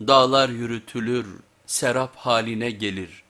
Dağlar yürütülür, serap haline gelir.